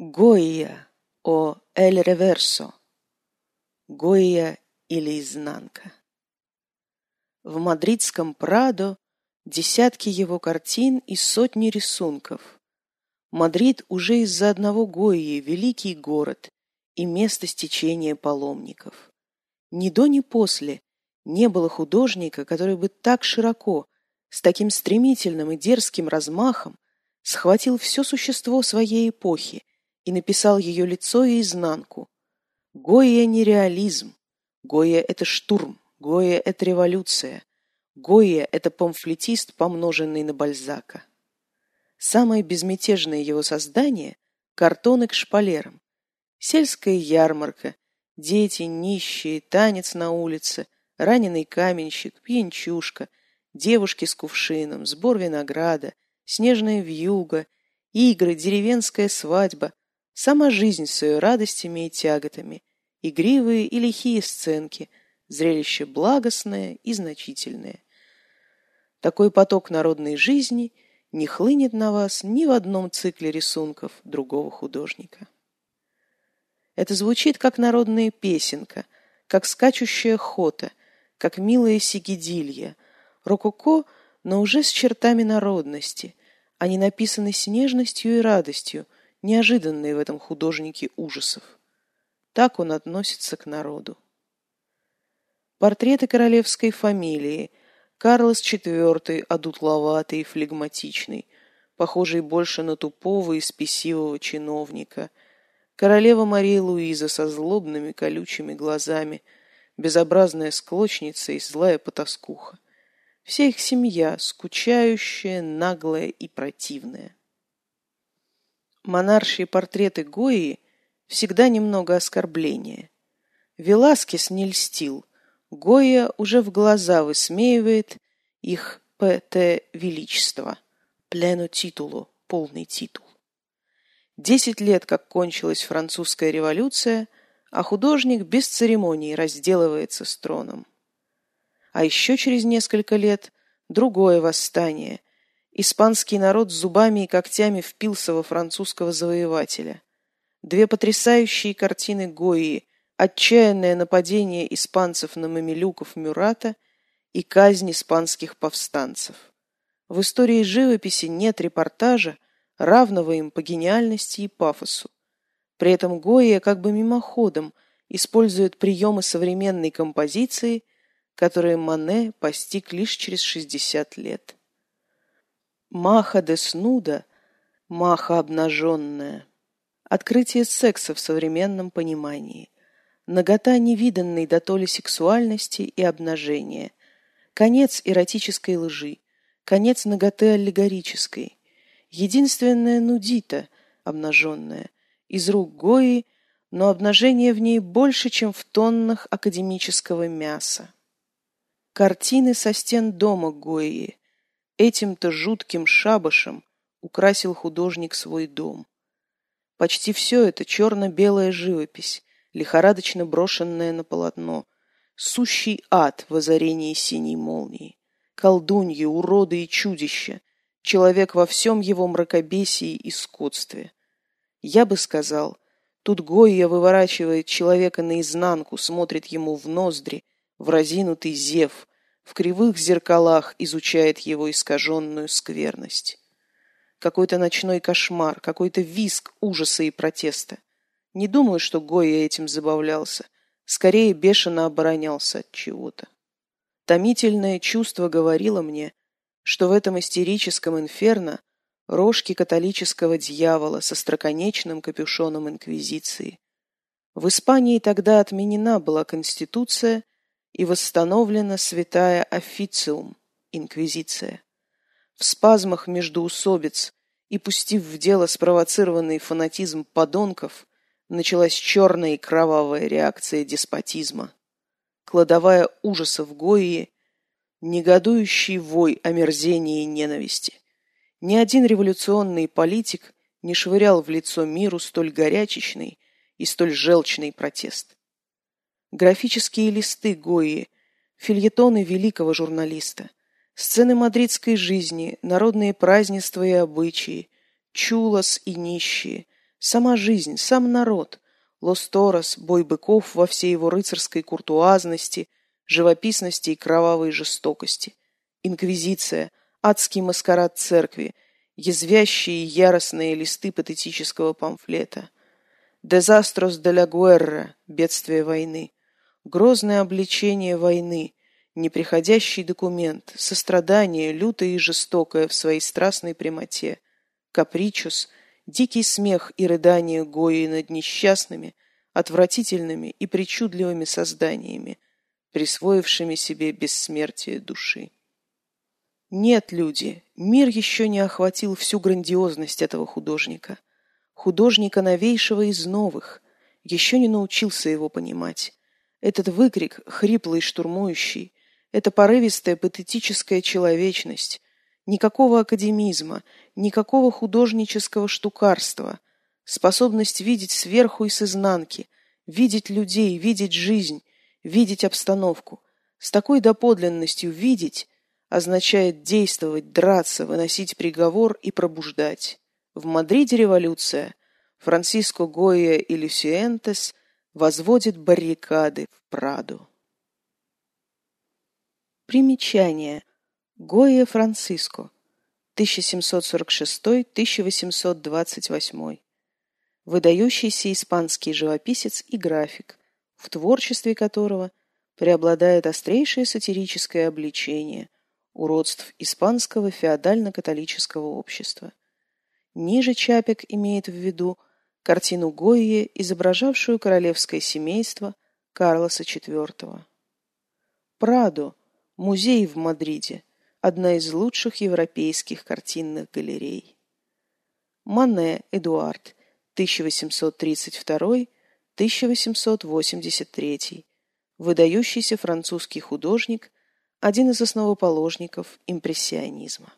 Гойя о Эль Реверсо. Гойя или изнанка. В мадридском Прадо десятки его картин и сотни рисунков. Мадрид уже из-за одного Гойи великий город и место стечения паломников. Ни до, ни после не было художника, который бы так широко, с таким стремительным и дерзким размахом схватил все существо своей эпохи и написал ее лицо и изнанку. Гоя не реализм, Гоя — это штурм, Гоя — это революция, Гоя — это памфлетист, помноженный на Бальзака. Самое безмятежное его создание — картоны к шпалерам. Сельская ярмарка, дети нищие, танец на улице — раненый каменщик, пьянчушка, девушки с кувшином, сбор винограда, снежная вьюга, игры, деревенская свадьба, сама жизнь с ее радостями и тяготами, игривые и лихие сценки, зрелище благостное и значительное. Такой поток народной жизни не хлынет на вас ни в одном цикле рисунков другого художника. Это звучит как народная песенка, как скачущая хота, как милая сигидилья, рококо, но уже с чертами народности. Они написаны с нежностью и радостью, неожиданные в этом художнике ужасов. Так он относится к народу. Портреты королевской фамилии. Карлос IV, одутловатый и флегматичный, похожий больше на тупого и спесивого чиновника. Королева Мария Луиза со злобными колючими глазами – безобразная склочница и злая потаскуха. Вся их семья скучающая, наглая и противная. Монаршие портреты Гои всегда немного оскорбления. Веласкес не льстил. Гоя уже в глаза высмеивает их ПТ Величество. Плено титулу, полный титул. Десять лет, как кончилась французская революция – а художник без церемоний разделывается с троном. А еще через несколько лет другое восстание. Испанский народ зубами и когтями впился во французского завоевателя. Две потрясающие картины Гои «Отчаянное нападение испанцев на мамилюков Мюрата» и «Казнь испанских повстанцев». В истории живописи нет репортажа, равного им по гениальности и пафосу. При этом Гойя как бы мимоходом использует приемы современной композиции, которые Мане постиг лишь через 60 лет. Маха де снуда, маха обнаженная, открытие секса в современном понимании, нагота невиданной до толи сексуальности и обнажения, конец эротической лжи, конец наготы аллегорической, единственная нудита обнаженная, из рук Гои, но обнажение в ней больше, чем в тоннах академического мяса. Картины со стен дома Гои. Этим-то жутким шабашем украсил художник свой дом. Почти все это черно-белая живопись, лихорадочно брошенная на полотно, сущий ад в озарении синей молнии, колдуньи, уроды и чудища, человек во всем его мракобесии и скотстве. Я бы сказал, тут Гойя выворачивает человека наизнанку, смотрит ему в ноздри, в разинутый зев, в кривых зеркалах изучает его искаженную скверность. Какой-то ночной кошмар, какой-то виск ужаса и протеста. Не думаю, что Гойя этим забавлялся. Скорее, бешено оборонялся от чего-то. Томительное чувство говорило мне, что в этом истерическом инферно рожки католического дьявола со строконечным капюшоном инквизиции. В Испании тогда отменена была конституция и восстановлена святая официум, инквизиция. В спазмах междоусобиц и пустив в дело спровоцированный фанатизм подонков, началась черная и кровавая реакция деспотизма. Кладовая ужасов Гои, негодующий вой омерзения и ненависти. Ни один революционный политик не швырял в лицо миру столь горячечный и столь желчный протест. Графические листы Гои, фильетоны великого журналиста, сцены мадридской жизни, народные празднества и обычаи, чулос и нищие, Сама жизнь, сам народ. Лос-Торос, бой быков во всей его рыцарской куртуазности, живописности и кровавой жестокости. Инквизиция, адский маскарад церкви, язвящие и яростные листы патетического памфлета. «Дезастрос де ла гуэрра» – бедствие войны. Грозное обличение войны, неприходящий документ, сострадание, лютое и жестокое в своей страстной прямоте, капричус, дикий смех и рыдание Гои над несчастными, отвратительными и причудливыми созданиями, присвоившими себе бессмертие души. Нет, люди, мир еще не охватил всю грандиозность этого художника. Художника новейшего из новых, еще не научился его понимать. Этот выкрик, хриплый штурмующий, эта порывистая патетическая человечность, никакого академизма, никакого художнического штукарства, способность видеть сверху и с изнанки, видеть людей, видеть жизнь, видеть обстановку. С такой доподлинностью видеть означает действовать, драться, выносить приговор и пробуждать. В Мадриде революция. Франциско Гойя и Люсиентес возводит баррикады в Праду. Примечание. Гойя Франциско. 1746-1828. Выдающийся испанский живописец и график, в творчестве которого преобладает острейшее сатирическое обличение уродств испанского феодально-католического общества. Ниже Чапик имеет в виду картину Гойе, изображавшую королевское семейство Карлоса IV. Прадо – музей в Мадриде, одна из лучших европейских картинных галерей. Мане Эдуард, 1832-1883, выдающийся французский художник, один из основоположников импрессионизма.